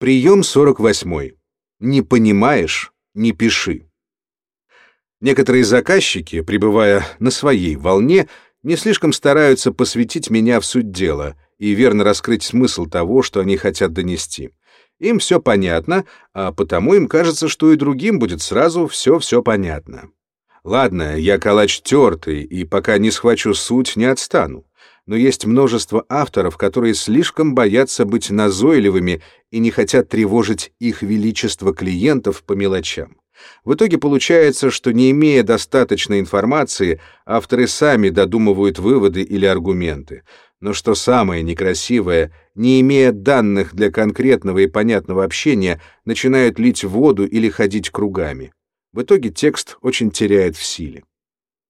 Прием 48. Не понимаешь — не пиши. Некоторые заказчики, пребывая на своей волне, не слишком стараются посвятить меня в суть дела и верно раскрыть смысл того, что они хотят донести. Им все понятно, а потому им кажется, что и другим будет сразу все-все понятно. Ладно, я калач тертый, и пока не схвачу суть, не отстану но есть множество авторов, которые слишком боятся быть назойливыми и не хотят тревожить их величество клиентов по мелочам. В итоге получается, что не имея достаточной информации, авторы сами додумывают выводы или аргументы. Но что самое некрасивое, не имея данных для конкретного и понятного общения, начинают лить воду или ходить кругами. В итоге текст очень теряет в силе.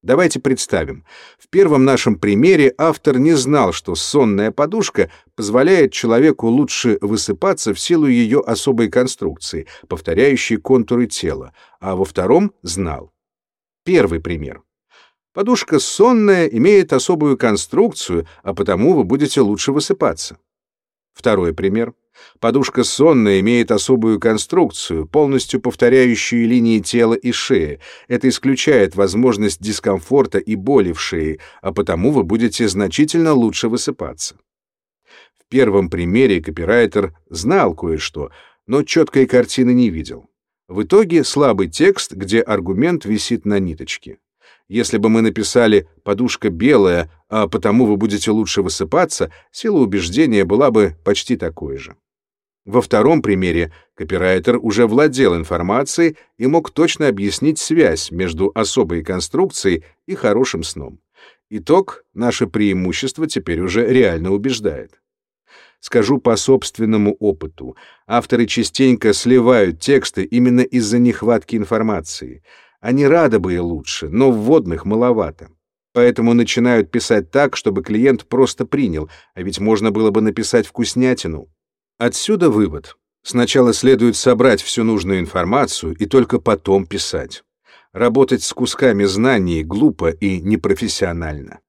Давайте представим. В первом нашем примере автор не знал, что сонная подушка позволяет человеку лучше высыпаться в силу ее особой конструкции, повторяющей контуры тела, а во втором знал. Первый пример. Подушка сонная имеет особую конструкцию, а потому вы будете лучше высыпаться. Второй пример. Подушка сонная имеет особую конструкцию, полностью повторяющую линии тела и шеи. Это исключает возможность дискомфорта и боли в шее, а потому вы будете значительно лучше высыпаться. В первом примере копирайтер знал кое-что, но четкой картины не видел. В итоге слабый текст, где аргумент висит на ниточке. Если бы мы написали «подушка белая», а потому вы будете лучше высыпаться, сила убеждения была бы почти такой же. Во втором примере копирайтер уже владел информацией и мог точно объяснить связь между особой конструкцией и хорошим сном. Итог — наше преимущество теперь уже реально убеждает. Скажу по собственному опыту. Авторы частенько сливают тексты именно из-за нехватки информации. Они рады бы и лучше, но вводных маловато. Поэтому начинают писать так, чтобы клиент просто принял, а ведь можно было бы написать вкуснятину. Отсюда вывод. Сначала следует собрать всю нужную информацию и только потом писать. Работать с кусками знаний глупо и непрофессионально.